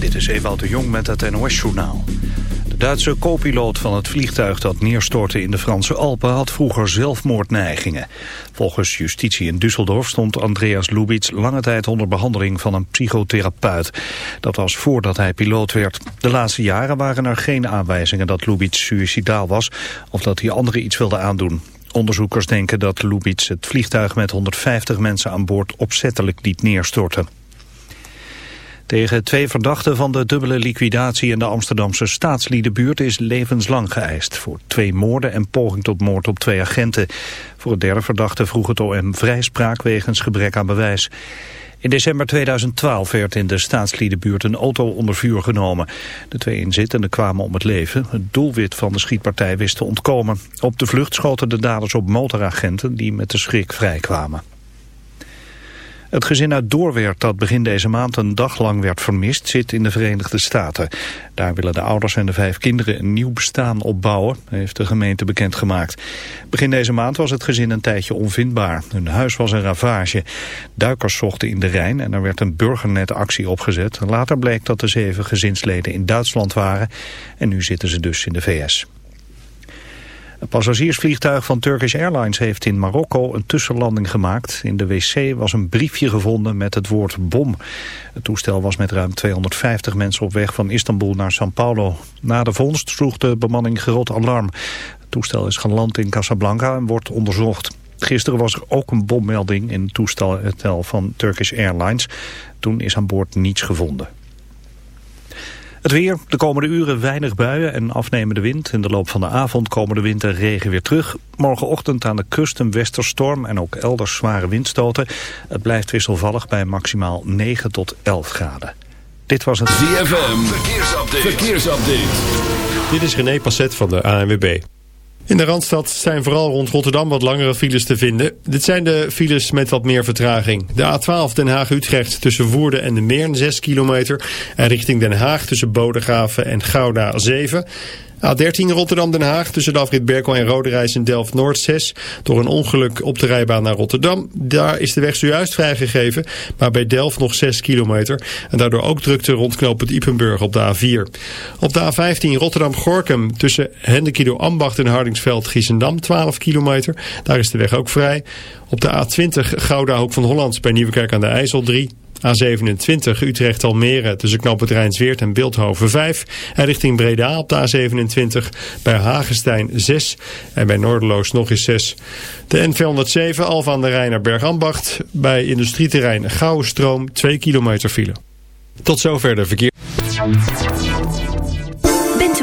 Dit is Ewout de Jong met het NOS-journaal. De Duitse co-piloot van het vliegtuig dat neerstortte in de Franse Alpen had vroeger zelfmoordneigingen. Volgens justitie in Düsseldorf stond Andreas Lubitz lange tijd onder behandeling van een psychotherapeut. Dat was voordat hij piloot werd. De laatste jaren waren er geen aanwijzingen dat Lubitz suicidaal was of dat hij anderen iets wilde aandoen. Onderzoekers denken dat Lubitz het vliegtuig met 150 mensen aan boord opzettelijk liet neerstorten. Tegen twee verdachten van de dubbele liquidatie in de Amsterdamse staatsliedenbuurt is levenslang geëist. Voor twee moorden en poging tot moord op twee agenten. Voor het derde verdachte vroeg het OM vrijspraak wegens gebrek aan bewijs. In december 2012 werd in de staatsliedenbuurt een auto onder vuur genomen. De twee inzittenden kwamen om het leven. Het doelwit van de schietpartij wist te ontkomen. Op de vlucht schoten de daders op motoragenten die met de schrik vrijkwamen. Het gezin uit Doorwerth dat begin deze maand een dag lang werd vermist zit in de Verenigde Staten. Daar willen de ouders en de vijf kinderen een nieuw bestaan opbouwen, heeft de gemeente bekendgemaakt. Begin deze maand was het gezin een tijdje onvindbaar. Hun huis was een ravage. Duikers zochten in de Rijn en er werd een burgernetactie opgezet. Later bleek dat de zeven gezinsleden in Duitsland waren en nu zitten ze dus in de VS. Een passagiersvliegtuig van Turkish Airlines heeft in Marokko een tussenlanding gemaakt. In de wc was een briefje gevonden met het woord bom. Het toestel was met ruim 250 mensen op weg van Istanbul naar São Paulo. Na de vondst sloeg de bemanning groot alarm. Het toestel is geland in Casablanca en wordt onderzocht. Gisteren was er ook een bommelding in het toestel van Turkish Airlines. Toen is aan boord niets gevonden. Het weer, de komende uren weinig buien en afnemende wind. In de loop van de avond komen de wind en regen weer terug. Morgenochtend aan de kust een westerstorm en ook elders zware windstoten. Het blijft wisselvallig bij maximaal 9 tot 11 graden. Dit was het ZFM, verkeersupdate. verkeersupdate. Dit is René Passet van de ANWB. In de Randstad zijn vooral rond Rotterdam wat langere files te vinden. Dit zijn de files met wat meer vertraging. De A12 Den Haag-Utrecht tussen Woerden en de Meern 6 kilometer. En richting Den Haag tussen Bodegraven en Gouda 7. A13 Rotterdam-Den Haag tussen de afrit Berkel en Roderijs in Delft-Noord 6. Door een ongeluk op de rijbaan naar Rotterdam. Daar is de weg zojuist vrijgegeven, maar bij Delft nog 6 kilometer. En daardoor ook drukte rond het Ipenburg op de A4. Op de A15 Rotterdam-Gorkum tussen Hendekido Ambacht en Hardingsveld-Giessendam 12 kilometer. Daar is de weg ook vrij. Op de A20 Gouda Hoek van Holland bij Nieuwekerk aan de IJssel 3. A27 Utrecht-Almere tussen knooppunt Rijnsweert en Beeldhoven 5. En richting Breda op de A27 bij Hagestein 6. En bij Noorderloos nog eens 6. De N207 Alfa aan de Rijn naar Bergambacht. Bij industrieterrein Gouwenstroom 2 kilometer file. Tot zover de verkeer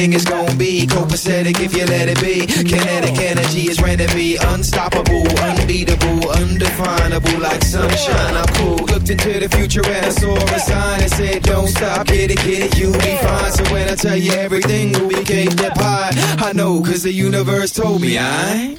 Everything is gonna be copacetic if you let it be. Kinetic energy is ready to be unstoppable, unbeatable, undefinable, like sunshine. I'm cool. Looked into the future and I saw a sign that said, Don't stop, get it, get it, you'll be fine. So when I tell you everything will be cake that pie, I know, cause the universe told me I.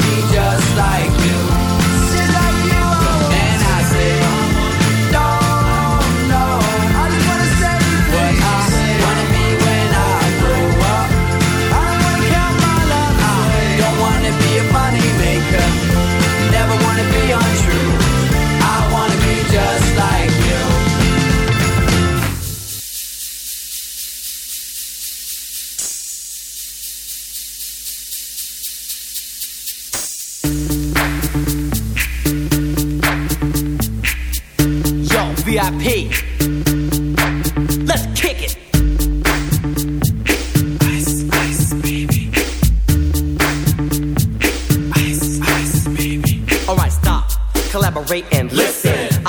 money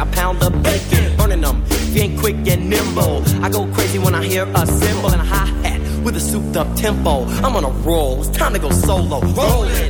a pound of bacon. Burning them, if you ain't quick and nimble. I go crazy when I hear a cymbal and a hi hat with a souped up tempo. I'm on a roll, it's time to go solo. Rolling.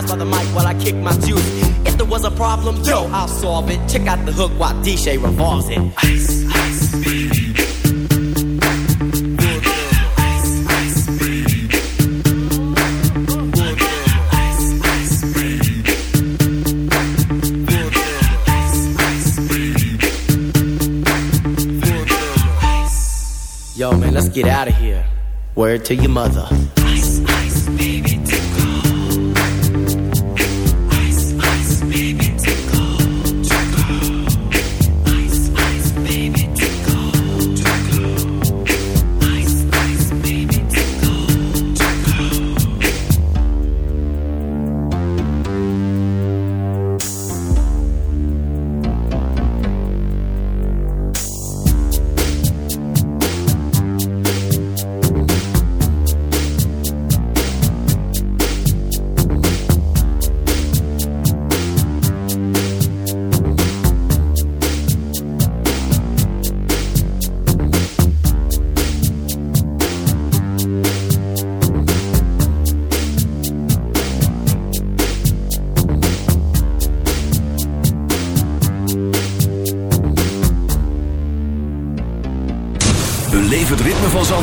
Magnetized by the mic while I kick my juice. If there was a problem, yo, I'll solve it. Check out the hook while DJ revolves it. Ice, ice, baby. Yo, man, let's get out of here. Word to your mother.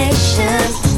Nations.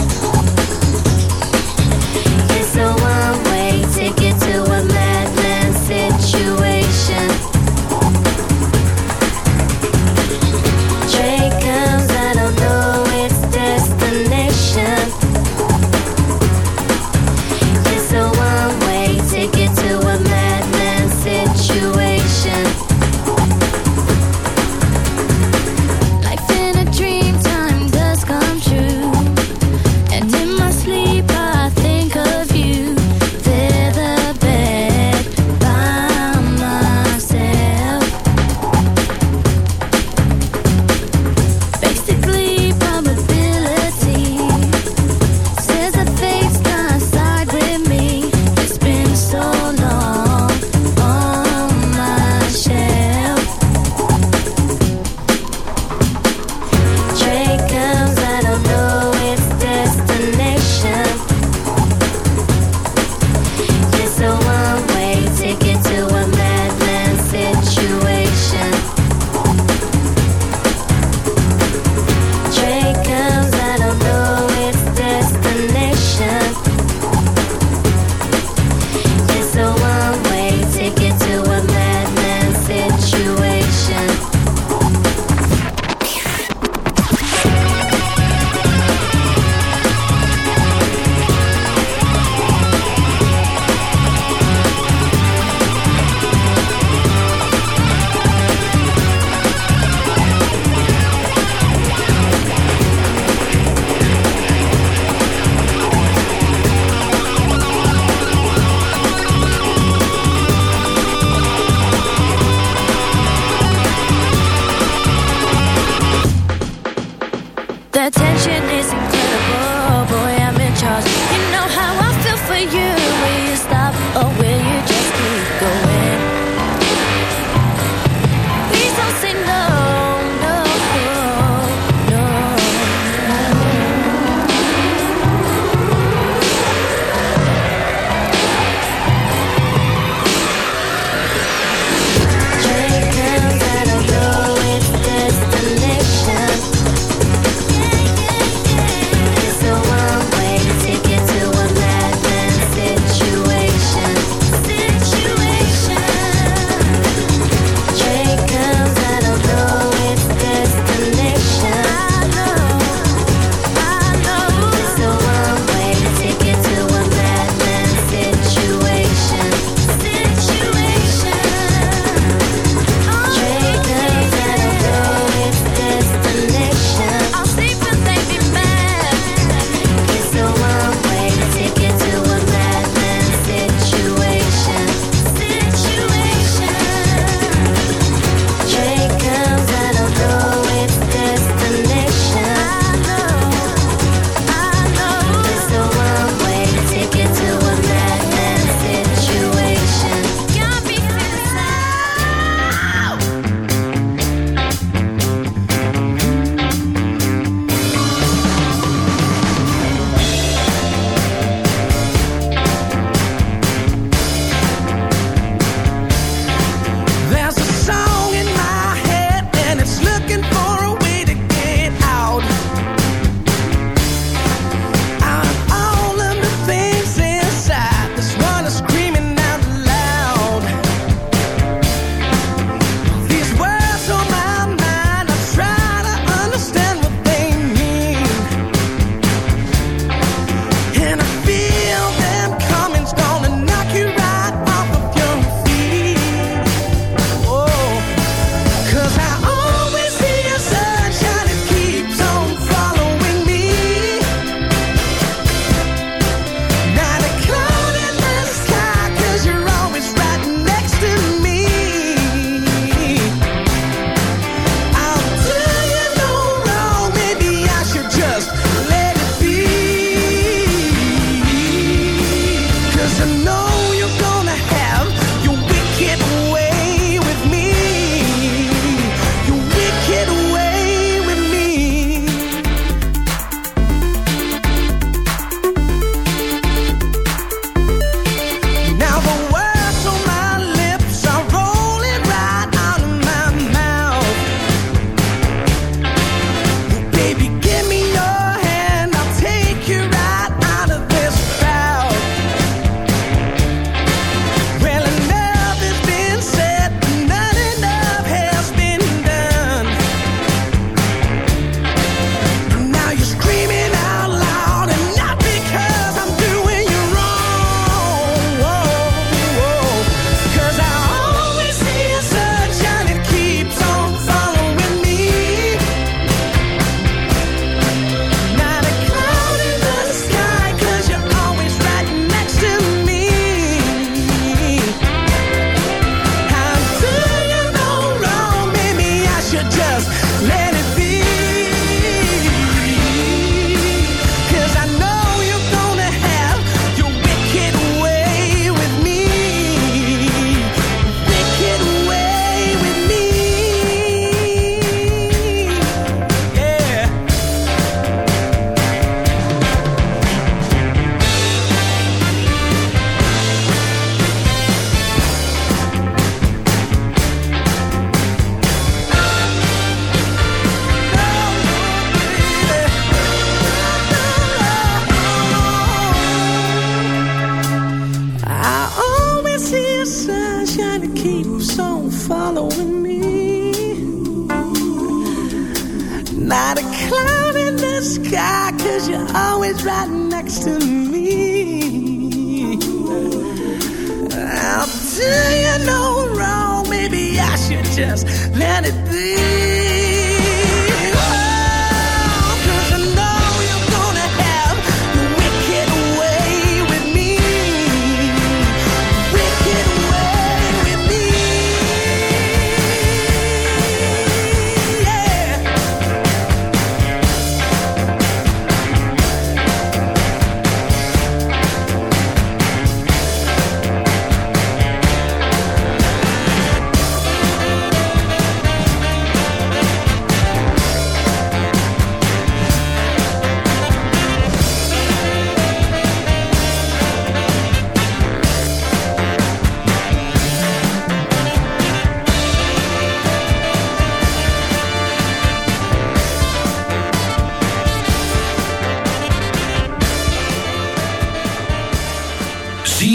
The